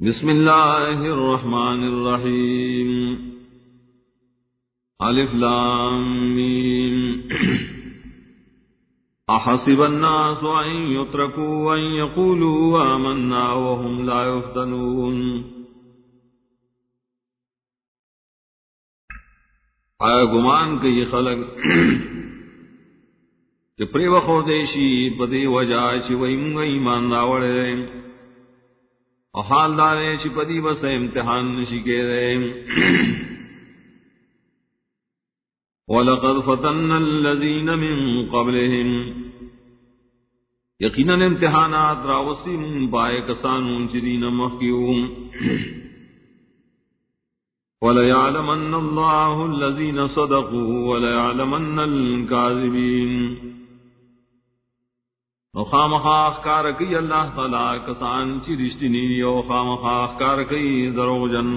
بسم الله الرحمن الرحيم ألف لام ميم أحسب الناس أن يتركوا أن يقولوا آمنا وهم لا يفتنون آیا گمان کہ یہ خلق کہ پری وخو دیشی پدی وجہ چی ویم ایمان راوڑے اور حال دارے چپدی بس امتحان نشی کے رے وَلَقَدْ فَتَنَّ الَّذِينَ مِن قَبْلِهِمْ۔ یقیناً امتحانات راوسی من پائے کسانون چدین مخیوم وَلَيَعْلَمَنَّ اللَّهُ الَّذِينَ صَدَقُوا وَلَيَعْلَمَنَّ الْكَاذِبِينَ۔ خام خاخ کار کئی اللہ تعالی، کسان چی رشتی رشتنی او خام خاخ کار کئی درو جن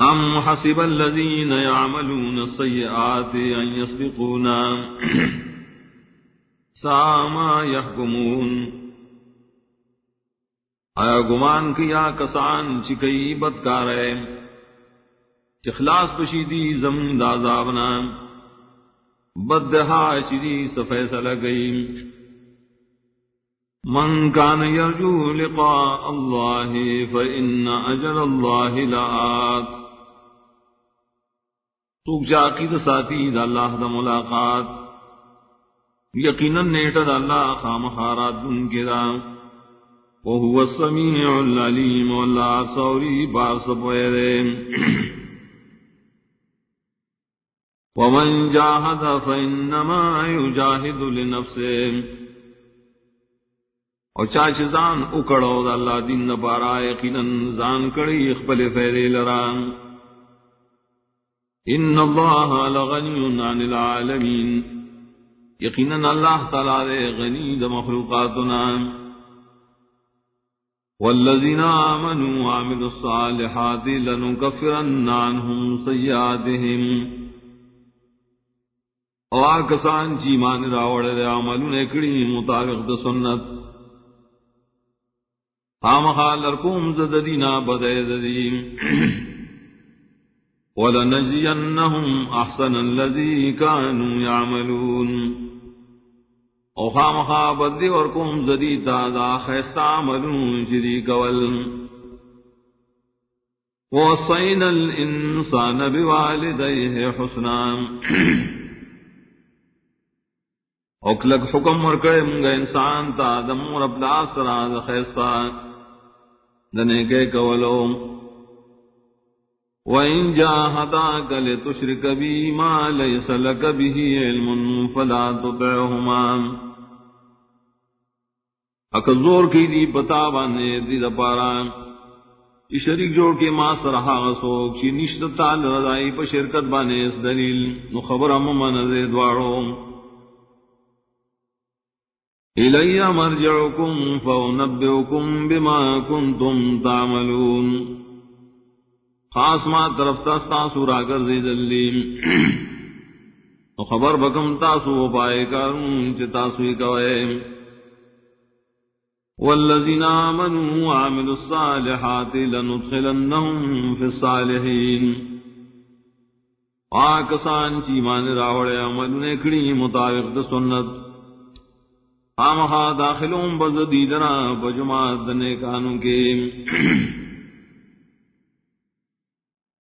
ام حسب الذین یعملون السیئات ان یسبقونا ساما یحکمون۔ آیا گمان کیا کسان چی کئی بدکار ہے اخلاص پشیدی زم دازابنا بدہا شری سفیصلہ گئی۔ من كان يرجو لقاء الله فإن أجل الله لآت تو جاکی دا ساتھی دا اللہ دا ملاقات۔ یقینا نیٹا دا اللہ خام خارات دن کے دا۔ وہو السمیع العلیم واللہ سوری بار سبوئے ومن جاهد فإنما يجاهد لنفسه اور چاچ زان اکڑو دا اللہ دین نبارا یقینا زان کڑی اخبل فیدے لران ان اللہ لغنی عن العالمین یقینا اللہ تعالی غنی دا مخلوقاتنا والذین آمنوا وعملوا الصالحات لنكفرن عنهم سیئاتهم اور کسان چی مان راوڑ دے عملو نکڑی مطابق دا سنت۔ خام خال رکوم زددینا بدے ددیم ولنجینہم احسن اللذی کانو یعملون۔ او خام خواب دی ورکوم زدیتا دا خیستا عملون شری کول۔ وصینا الانسان بوالدیه حسنام اوکلک حکم ورکڑے منگا انسان تا دم رب دا سرا دا خیستا دنے کے کولو وَإِن جَاهَدَاكَ لِتُشْرِكَ بِي مَا لَيْسَ لَكَ بِهِ عِلْمٌ فَلَا تُطِعْهُمَا اکا زور کی دی پتا بانے دی دا پارا شریک جوڑ کے ما سرحا غسوک چی نشت تال رضائی پا شرکت بانے اس دلیل نو خبر اممان دے دوارو إلي مرجعكم فأنبئكم بما كنتم تعملون. خاص ما طرف تستا سورا کر زید اللیم خبر بکم تاسو پائے کارون چه تاسوی کوئے. والذین آمنوا وعملوا الصالحات لندخلنهم في الصالحين آکسان چی مان راوڑے عمل نکڑی مطابق دا سنت. آمہا داخلوں بز دیدنا بجماعت دنے کانوں کے۔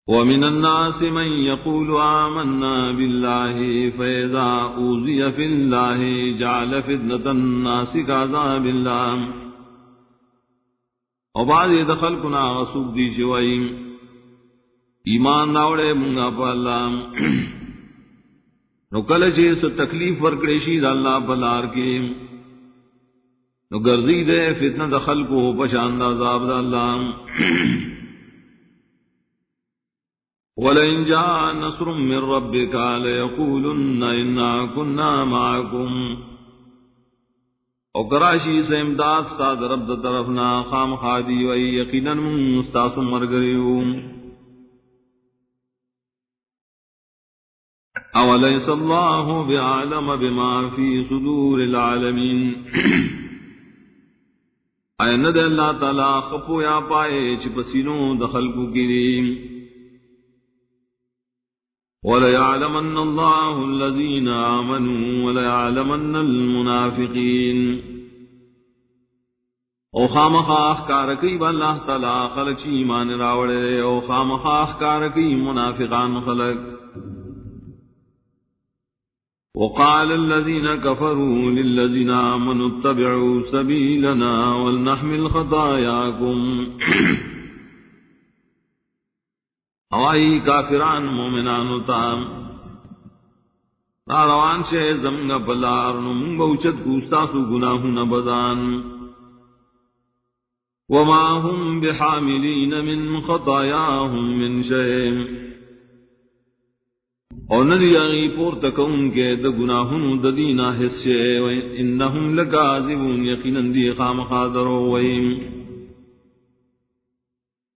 ومن الناس من يقول آمنا بالله فإذا أوذي في الله جعل فتنة الناس كعذاب الله۔ وبعد دخل کنا غصوب دی شوائیم ایمان ناوڑے منگا پا اللہ۔ نو کل چیز تکلیف ورکڑیشی دا اللہ بلار کے۔ نو گرزی دے، فتنہ دخل کو پشاندہ زاب دا اللہ۔ وَلَئِن جَاءَ نَصْرٌ مِّن رَّبِّكَ لَيَقُولُنَّ إِنَّا كُنَّا مَعَكُمْ او سے امداد ساد رب طرفنا خام خادی و یقیناً مستاس مرگریو۔ اولیس اللہ بعالم بما فی صدور العالمین۔ آئے ند اللہ تعالی خپو یا پائے چھ پسینوں دخل کو گریم وَلَيَعْلَمَنَّ اللَّهُ الَّذِينَ آمَنُوا وَلَيَعْلَمَنَّ الْمُنَافِقِينَ. او خام خاخ کارکی با اللہ تعالی خلق چی ایمان راوڑے. او خام خاخ کارکی منافقان خلق. وقال الذين كفروا للذين آمنوا اتبعوا سبيلنا ولنحمل خطاياكم. اوائی کافران مومنان تام روان شے زمگا بلار نم بوچت گوستاسو گناہ نبدان وما هم بحاملين من خطاياهم من شيء اور ندی اغی پور تکون کے د گناہن د دینا حصے و انہم لکاذبون، یقینا دی خام خاطر ویم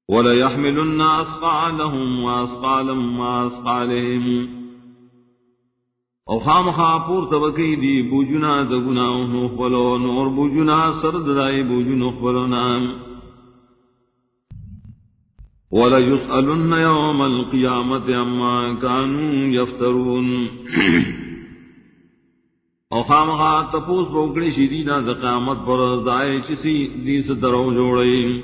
ولا يحملن اثقالهم واثقالا ما اثقالهم او خام خاپور تبکی دی بوجنا د گناہوں خپلو، نور بوجنا سرد دائی بوجنو خپلو نام۔ وَلَيُسْأَلُنَّ يَوْمَ الْقِيَامَةِ عَمَّا كَانُوا يَفْتَرُونَ. او خامخا تپوس بوکڑی شیدینا دا قیامت پر دائے چسی دیس درو جوڑئی